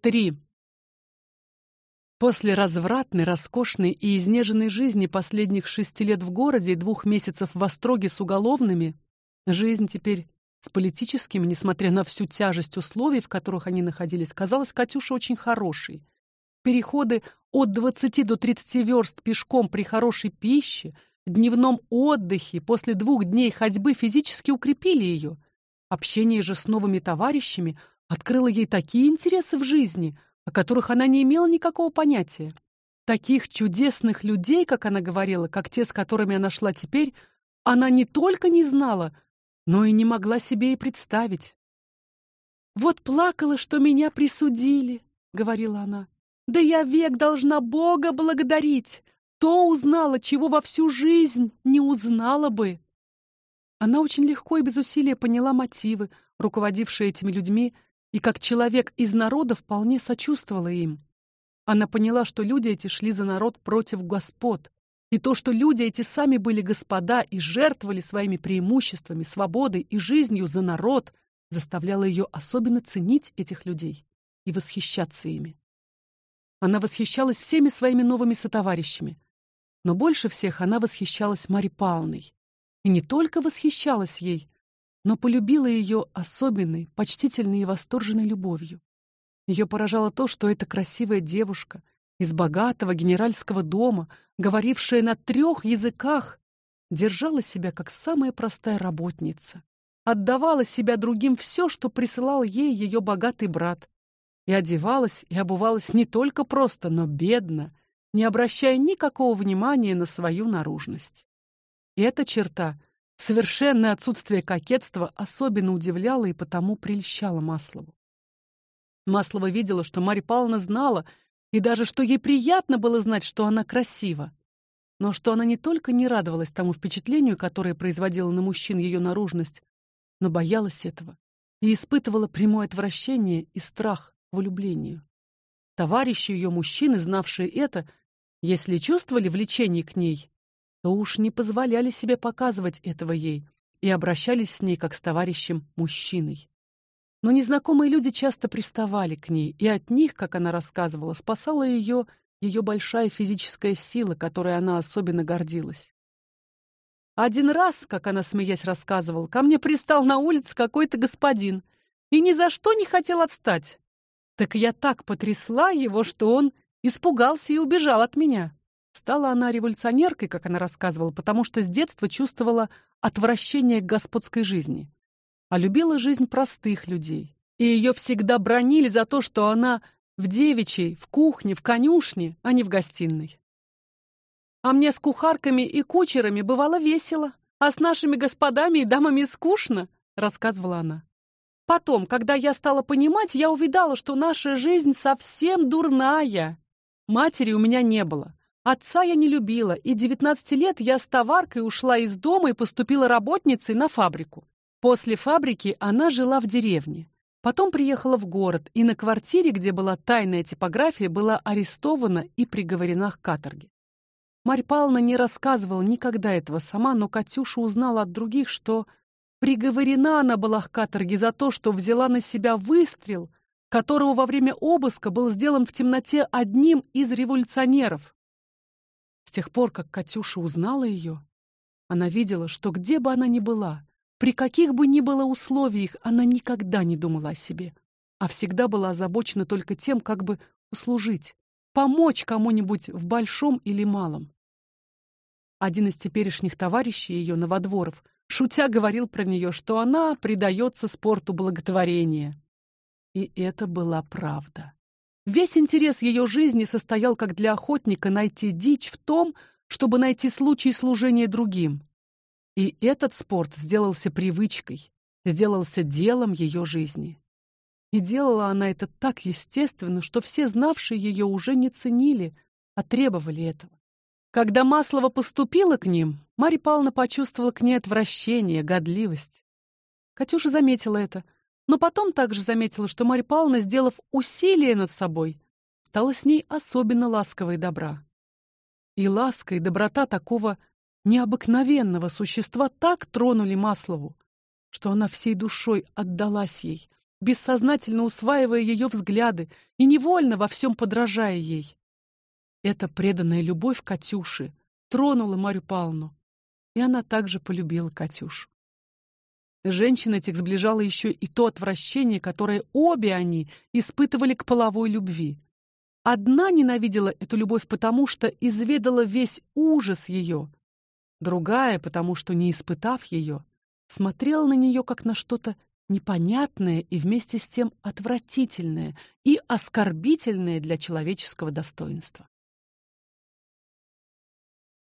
3. После развратной, роскошной и изнеженной жизни последних шести лет в городе и двух месяцев в остроге с уголовными, жизнь теперь с политическими, несмотря на всю тяжесть условий, в которых они находились, казалась Катюше очень хорошей. Переходы от 20 до 30 верст пешком при хорошей пище, дневном отдыхе, после двух дней ходьбы физически укрепили ее. Общение же с новыми товарищами открыла ей такие интересы в жизни, о которых она не имела никакого понятия. Таких чудесных людей, как она говорила, как те, с которыми она шла теперь, она не только не знала, но и не могла себе и представить. Вот плакала, что меня присудили, говорила она. Да я век должна Бога благодарить. То узнала, чего во всю жизнь не узнала бы. Она очень легко и без усилия поняла мотивы, руководившие этими людьми, и как человек из народа вполне сочувствовала им. Она поняла, что люди эти шли за народ против господ, и то, что люди эти сами были господа и жертвовали своими преимуществами, свободой и жизнью за народ, заставляло ее особенно ценить этих людей и восхищаться ими. Она восхищалась всеми своими новыми сотоварищами, но больше всех она восхищалась Мари Павловной. И не только восхищалась ей, но полюбила ее особенной, почтительной и восторженной любовью. Ее поражало то, что эта красивая девушка из богатого генеральского дома, говорившая на трех языках, держала себя как самая простая работница, отдавала себя другим все, что присылал ей ее богатый брат, и одевалась и обувалась не только просто, но бедно, не обращая никакого внимания на свою наружность. И эта черта Совершенное отсутствие кокетства особенно удивляло и потому прельщало Маслову. Маслова видела, что Марья Павловна знала, и даже что ей приятно было знать, что она красива. Но что она не только не радовалась тому впечатлению, которое производила на мужчин ее наружность, но боялась этого и испытывала прямое отвращение и страх к влюблению. Товарищи ее мужчины, знавшие это, если чувствовали влечение к ней, то уж не позволяли себе показывать этого ей и обращались с ней как с товарищем мужчиной. Но незнакомые люди часто приставали к ней, и от них, как она рассказывала, спасала ее ее большая физическая сила, которой она особенно гордилась. Один раз, как она смеясь рассказывала, ко мне пристал на улице какой-то господин и ни за что не хотел отстать. Так я так потрясла его, что он испугался и убежал от меня. Стала она революционеркой, как она рассказывала, потому что с детства чувствовала отвращение к господской жизни, а любила жизнь простых людей. И ее всегда бронили за то, что она в девичьей, в кухне, в конюшне, а не в гостиной. А мне с кухарками и кучерами бывало весело, а с нашими господами и дамами скучно, рассказывала она. Потом, когда я стала понимать, я увидала, что наша жизнь совсем дурная. Матери у меня не было. Отца я не любила, и 19 лет я с товаркой ушла из дома и поступила работницей на фабрику. После фабрики она жила в деревне. Потом приехала в город, и на квартире, где была тайная типография, была арестована и приговорена к каторге. Марья Павловна не рассказывала никогда этого сама, но Катюша узнала от других, что приговорена она была к каторге за то, что взяла на себя выстрел, которого во время обыска был сделан в темноте одним из революционеров. Тех пор, как Катюша узнала ее, она видела, что где бы она ни была, При каких бы ни было условиях, она никогда не думала о себе, а всегда была озабочена только тем, как бы услужить, помочь кому-нибудь в большом или малом. Один из теперешних товарищей ее новодворов, шутя говорил про нее, что она предается спорту благотворения. И это была правда. Весь интерес ее жизни состоял, как для охотника, найти дичь в том, чтобы найти случай служения другим. И этот спорт сделался привычкой, сделался делом ее жизни. И делала она это так естественно, что все знавшие ее уже не ценили, а требовали этого. Когда Маслова поступила к ним, Марья Павловна почувствовала к ней отвращение, годливость. Катюша заметила это, но потом также заметила, что Марья Павловна, сделав усилие над собой, стала с ней особенно ласковой и добра. И ласка и доброта такого необыкновенного существа так тронули Маслову, что она всей душой отдалась ей, бессознательно усваивая ее взгляды и невольно во всем подражая ей. Эта преданная любовь Катюши тронула Марию Павловну, и она также полюбила Катюшу. Женщин этих сближало еще и то отвращение, которое обе они испытывали к половой любви. Одна ненавидела эту любовь потому, что изведала весь ужас ее, Другая, потому что не испытав ее, смотрела на нее как на что-то непонятное и вместе с тем отвратительное и оскорбительное для человеческого достоинства.